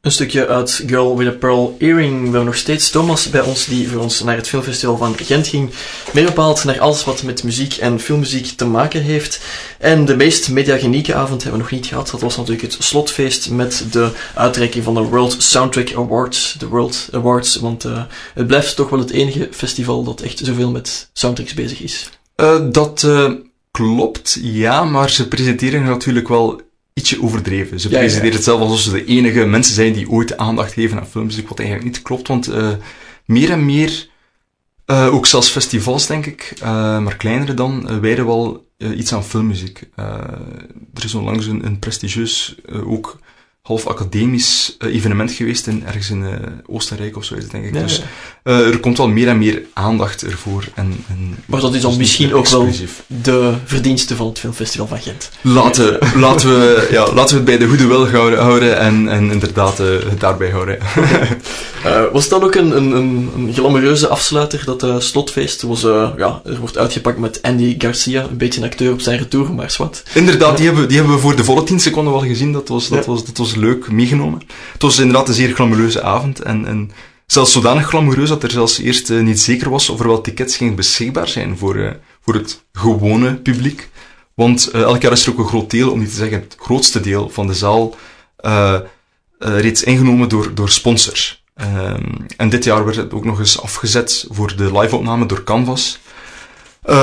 Een stukje uit Girl with a Pearl Earring. We hebben nog steeds Thomas bij ons, die voor ons naar het filmfestival van Gent ging. Meer bepaald naar alles wat met muziek en filmmuziek te maken heeft. En de meest mediagenieke avond hebben we nog niet gehad. Dat was natuurlijk het slotfeest met de uitreiking van de World Soundtrack Awards. De World Awards, want uh, het blijft toch wel het enige festival dat echt zoveel met soundtracks bezig is. Uh, dat uh, klopt, ja, maar ze presenteren natuurlijk wel ietsje overdreven. Ze ja, presenteren ja. het zelf alsof ze de enige mensen zijn die ooit aandacht geven aan filmmuziek, wat eigenlijk niet klopt, want uh, meer en meer, uh, ook zelfs festivals denk ik, uh, maar kleinere dan, wijden wel iets aan filmmuziek. er is onlangs een, een prestigieus, ook half academisch uh, evenement geweest in, ergens in uh, Oostenrijk of zo is het, denk ik. Ja, dus uh, er komt wel meer en meer aandacht ervoor. En, en maar dat is dan dus misschien ook wel de verdienste van het Filmfestival van Gent. Laten, laten, we, ja, laten we het bij de goede wil houden en, en inderdaad het daarbij houden. was dat ook een, een, een, glamoureuze afsluiter, dat slotfeest? Was, ja, er wordt uitgepakt met Andy Garcia, een beetje een acteur op zijn retour, maar wat. Inderdaad, die, hebben, die hebben we voor de volle 10 seconden wel gezien. Dat was, dat was, dat was leuk meegenomen. Het was inderdaad een zeer glamoureuze avond. En, en zelfs zodanig glamoureus dat er zelfs eerst uh, niet zeker was of er wel tickets gingen beschikbaar zijn voor, uh, voor het gewone publiek. Want uh, elk jaar is er ook een groot deel, om niet te zeggen het grootste deel van de zaal, reeds ingenomen door, door sponsors. Um, en dit jaar werd het ook nog eens afgezet voor de live-opname door Canvas.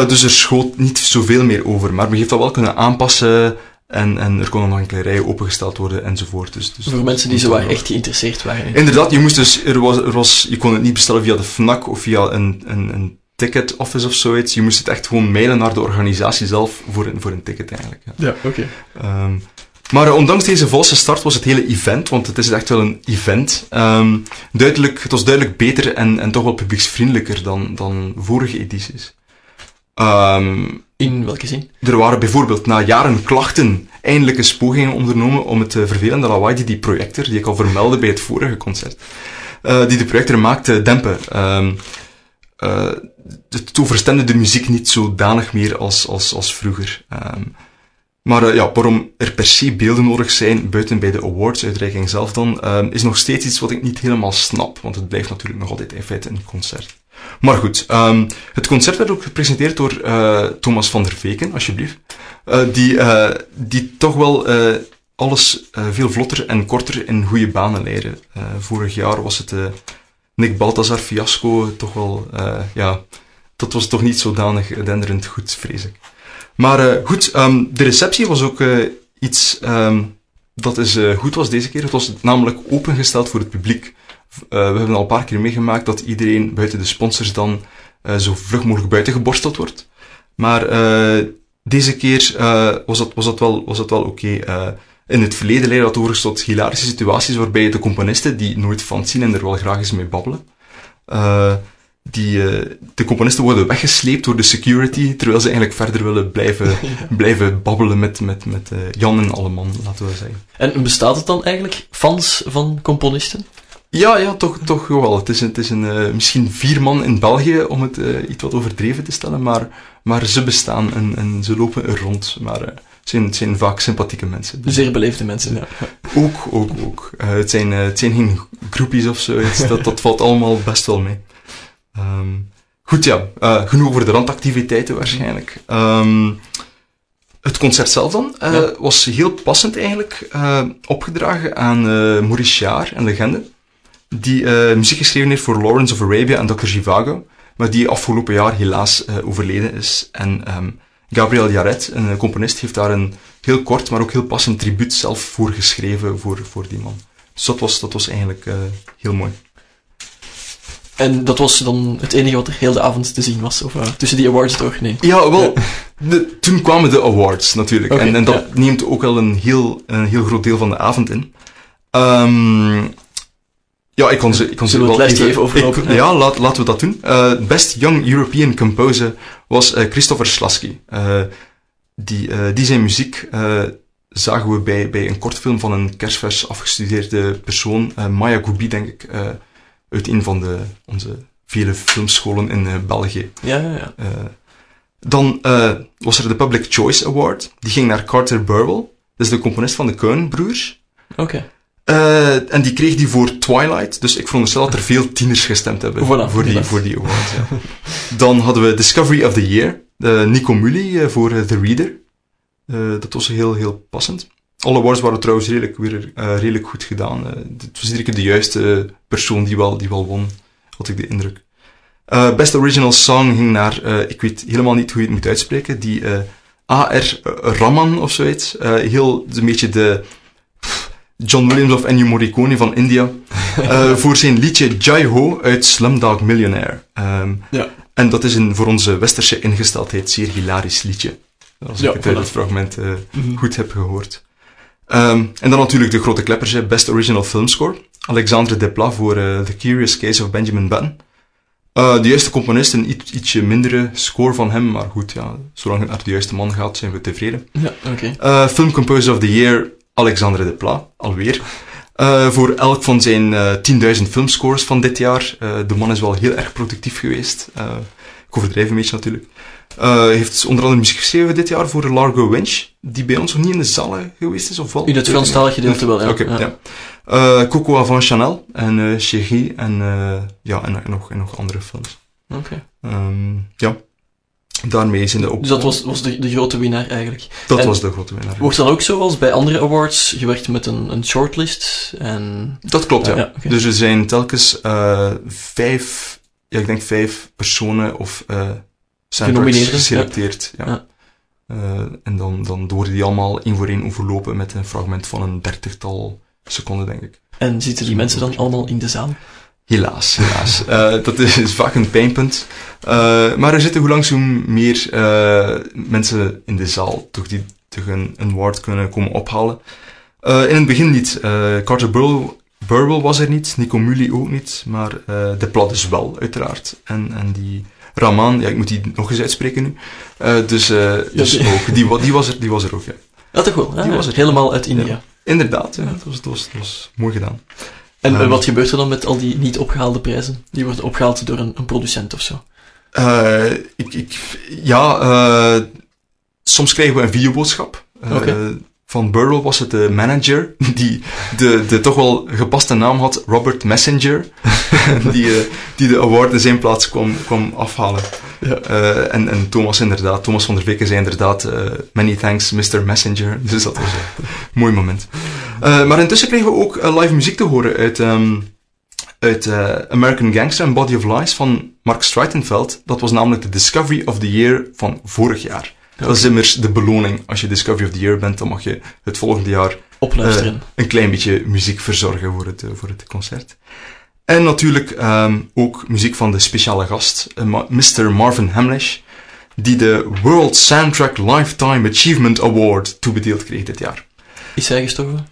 dus er schoot niet zoveel meer over. Maar men heeft dat wel kunnen aanpassen en, en er konden nog enkele rijen opengesteld worden enzovoort. Dus, dus Voor mensen die zo echt geïnteresseerd waren. Inderdaad, je moest dus, er was, er was, je kon het niet bestellen via de FNAC of via een, een, een ticket office of zoiets. Je moest het echt gewoon mailen naar de organisatie zelf voor een, voor een ticket eigenlijk. Ja, ja oké. Okay. Um, maar uh, ondanks deze valse start was het hele event, want het is echt wel een event, um, duidelijk, het was duidelijk beter en, en toch wel publieksvriendelijker dan, dan vorige edities. Um, in welke zin? Er waren bijvoorbeeld na jaren klachten eindelijk eens ondernomen om het uh, vervelende lawaai die die projector, die ik al vermeldde bij het vorige concert, uh, die de projector maakte, dempen. Uh, uh, het de muziek niet zodanig meer als, als, als vroeger. Um, maar ja, waarom er per se beelden nodig zijn, buiten bij de awards-uitreiking zelf dan, uh, is nog steeds iets wat ik niet helemaal snap, want het blijft natuurlijk nog altijd in feite een concert. Maar goed, um, het concert werd ook gepresenteerd door uh, Thomas van der Veken, alsjeblieft. Uh, die, uh, die toch wel alles veel vlotter en korter in goede banen leidde. vorig jaar was het Nick Balthazar fiasco toch wel, ja, dat was toch niet zodanig denderend goed, vrees ik. Maar goed, um, de receptie was ook iets um, dat is goed was deze keer. Het was namelijk opengesteld voor het publiek. Uh, we hebben al een paar keer meegemaakt dat iedereen buiten de sponsors dan uh, zo vlug mogelijk buiten geborsteld wordt. Maar uh, deze keer was, dat, was, dat wel, was dat wel oké. Okay. in het verleden leidde dat overigens tot hilarische situaties waarbij de componisten, die nooit van zien en er wel graag eens mee babbelen, die, de componisten worden weggesleept door de security, terwijl ze eigenlijk verder willen blijven, blijven babbelen met, met, met Jan en Alleman, laten we zeggen. En bestaat het dan eigenlijk, fans van componisten? Ja, ja, toch, toch wel. Het is, het is een, uh, misschien vier man in België, om het uh, iets wat overdreven te stellen, maar, maar ze bestaan en, en ze lopen er rond. Maar uh, het, zijn, het zijn vaak sympathieke mensen. Zeer beleefde mensen, ja. Ook, ook, ook. het, zijn, het zijn geen groepjes of zoiets, dat, dat valt allemaal best wel mee. Um, goed, ja, genoeg over de randactiviteiten waarschijnlijk. Um, het concert zelf dan ja. was heel passend eigenlijk opgedragen aan Maurice Jaar, een legende die uh, muziek geschreven heeft voor Lawrence of Arabia en Dr. Zhivago, maar die afgelopen jaar helaas uh, overleden is. En um, Gabriel Yaret, een componist, heeft daar een heel kort, maar ook heel passend tribuut zelf voor geschreven voor, voor die man. Dus dat was, dat was eigenlijk uh, heel mooi. En dat was dan het enige wat er heel de avond te zien was? Of uh, tussen die awards toch? Nee. Ja, wel. De, toen kwamen de awards natuurlijk. Okay, en, en, dat ja. neemt ook wel een heel, een heel groot deel van de avond in. Um, ja, ik kon ze, ik kon ze wel even, even overlopen. Ik, ja, laat, laten we dat doen. Uh, Best Young European Composer was uh, Christopher Slasky. Uh, die, die zijn muziek zagen we bij, bij een kortfilm van een kerstvers afgestudeerde persoon, Maya Goubi, denk ik, uit een van de, onze vele filmscholen in België. Ja, ja, ja. dan was er de Public Choice Award. Die ging naar Carter Burwell. Dat is de componist van de Coen-broers. Oké. Uh, en die kreeg die voor Twilight, dus ik veronderstel dat er veel tieners gestemd hebben voilà, voor, die, voor die award. Ja. Dan hadden we Discovery of the Year, uh, Nico Mully voor The Reader. dat was heel, heel passend. Alle awards waren trouwens redelijk, weer, redelijk goed gedaan. het was iedere keer de juiste persoon die wel, die wel won, had ik de indruk. Best Original Song ging naar, ik weet helemaal niet hoe je het moet uitspreken, die A.R. Raman of zoiets. heel, een beetje de John Williams of Ennio Morricone van India, uh, voor zijn liedje Jai Ho uit Slumdog Millionaire. Um, ja. En dat is een voor onze westerse ingesteldheid zeer hilarisch liedje. Als ja, ik het, voilà. fragment uh, mm-hmm. goed heb gehoord. Um, en dan natuurlijk de grote kleppers, Best Original Film Score. Alexandre Desplat voor uh, The Curious Case of Benjamin Button. Uh, de juiste componist, een iets, ietsje mindere score van hem, maar goed, ja, zolang het naar de juiste man gaat, zijn we tevreden. Ja, oké. Okay. Film Composer of the Year, Alexandre Desplat, alweer. Uh, voor elk van zijn uh, 10.000 filmscores van dit jaar. Uh, de man is wel heel erg productief geweest. ik overdrijf een beetje natuurlijk. heeft onder andere muziek geschreven dit jaar voor Largo Winch, die bij ons nog niet in de zaal geweest is, of wel? In het Franstalig gedeelte wel, ja. Oké, okay, ja. Coco Avant Chanel en uh, en, ja, en, en, nog, en nog andere films. Oké. Okay. Um, ja daarmee zijn de ook... Dus dat was, was de, de grote winnaar eigenlijk. Dat was de grote winnaar. Wordt dan ook zoals bij andere awards gewerkt met een, een shortlist? En... Dat klopt, ja. ja okay. Dus er zijn telkens uh, vijf, ja, ik denk vijf personen of uh, soundtracks geselecteerd. Ja. ja. Uh, en dan, dan worden die allemaal één voor één overlopen met een fragment van een dertigtal seconden, denk ik. En zitten die mensen dan allemaal in de zaal? Helaas, helaas. uh, dat is, is, vaak een pijnpunt. Uh, maar er zitten hoe langs hoe meer uh, mensen in de zaal toch die toch een, een award kunnen komen ophalen. in het begin niet. Carter Burwell, was er niet, Nico Mully ook niet, maar de plat is wel, uiteraard. En, en die Raman, ja, ik moet die nog eens uitspreken nu. dus dus ja, die, ook, die, die, was er, die was er ook, ja. Ja, toch wel. Die was er. Helemaal uit India. Ja. Inderdaad, ja, dat, was, dat, was, dat was mooi gedaan. En um, wat gebeurt er dan met al die niet opgehaalde prijzen? Die worden opgehaald door een, een producent of zo? Uh, ik, ik, ja, uh, soms krijgen we een videoboodschap. Uh. Van Burrow was het de manager, die de, de toch wel gepaste naam had, Robert Messenger, die, die de award in zijn plaats kwam, kwam afhalen. Ja. Uh, en, en Thomas inderdaad, Thomas van der Veken zei inderdaad, uh, many thanks Mr. Messenger. Dus dat was een mooi moment. Uh, maar intussen kregen we ook live muziek te horen uit, um, uit American Gangster en Body of Lies van Mark Streitenfeld. Dat was namelijk de Discovery of the Year van vorig jaar. Okay. Dat is immers de beloning. Als je Discovery of the Year bent, dan mag je het volgende jaar een klein beetje muziek verzorgen voor het, voor het concert. En natuurlijk um, ook muziek van de speciale gast, Mr. Marvin Hamlish, die de World Soundtrack Lifetime Achievement Award toebedeeld kreeg dit jaar. Is hij gestorven?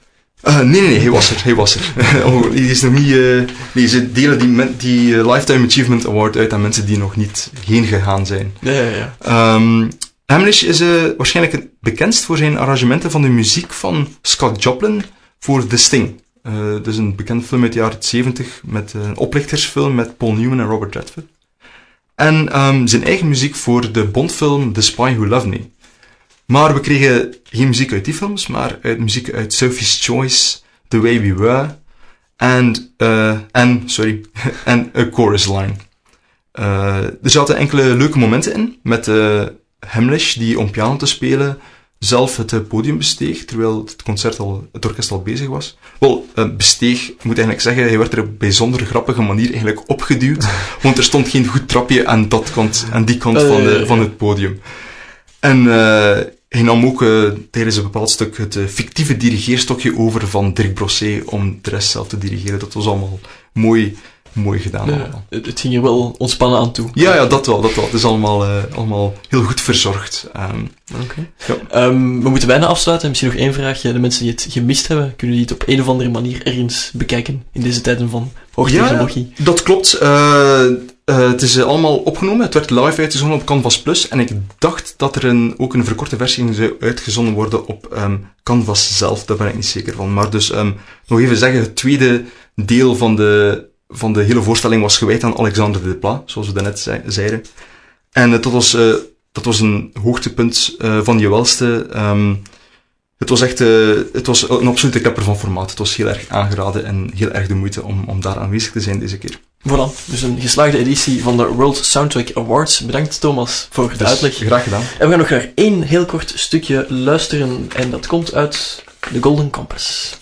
Uh, nee, nee, nee, hij was er. Hij was er. oh, hij is nog niet. Uh, nee, ze delen die, die Lifetime Achievement Award uit aan mensen die nog niet heen gegaan zijn. Ja, ja, ja. Um, Hamlish is waarschijnlijk het bekendst voor zijn arrangementen van de muziek van Scott Joplin voor The Sting. Dat is een bekend film uit de jaren 70 met een oplichtersfilm met Paul Newman en Robert Redford. En um, zijn eigen muziek voor de Bondfilm The Spy Who Loved Me. Maar we kregen geen muziek uit die films, maar uit muziek uit Sophie's Choice, The Way We Were en, uh, en sorry, en A Chorus Line. er zaten enkele leuke momenten in, met Hamlish die om piano te spelen zelf het eh, podium besteeg, terwijl het concert al, het orkest al bezig was. Wel, uh, besteeg, ik moet eigenlijk zeggen, hij werd er op een bijzonder grappige manier eigenlijk opgeduwd, want er stond geen goed trapje aan, dat kant, aan die kant van, de, van het podium. En uh, hij nam ook uh, tijdens een bepaald stuk het fictieve dirigeerstokje over van Dirk Brosset om de rest zelf te dirigeren. Dat was allemaal mooi mooi gedaan allemaal. Het, ging er wel ontspannen aan toe. Ja, ja, dat wel, dat wel. Het is allemaal, uh, allemaal heel goed verzorgd. Um. Okay. Ja. Um, we moeten bijna afsluiten. Misschien nog één vraagje. De mensen die het gemist hebben, kunnen die het op een of andere manier ergens bekijken in deze tijden van hoogtechnologie? Ja, dat klopt. Uh, het is allemaal opgenomen. Het werd live uitgezonden op Canvas Plus. En ik dacht dat er een, ook een verkorte versie zou uitgezonden worden op um, Canvas zelf. Daar ben ik niet zeker van. Maar dus um, nog even zeggen, het tweede deel van de van de hele voorstelling was gewijd aan Alexander de Pla, zoals we daarnet zei, zeiden. En uh, dat, was, dat was een hoogtepunt van je welste. Um, het was echt, het was een absolute klepper van formaat. Het was heel erg aangeraden en heel erg de moeite om, om daar aanwezig te zijn deze keer. Voilà, dus een geslaagde editie van de World Soundtrack Awards. Bedankt Thomas voor de dus, uitleg. Graag gedaan. En we gaan nog naar één heel kort stukje luisteren en dat komt uit The Golden Compass.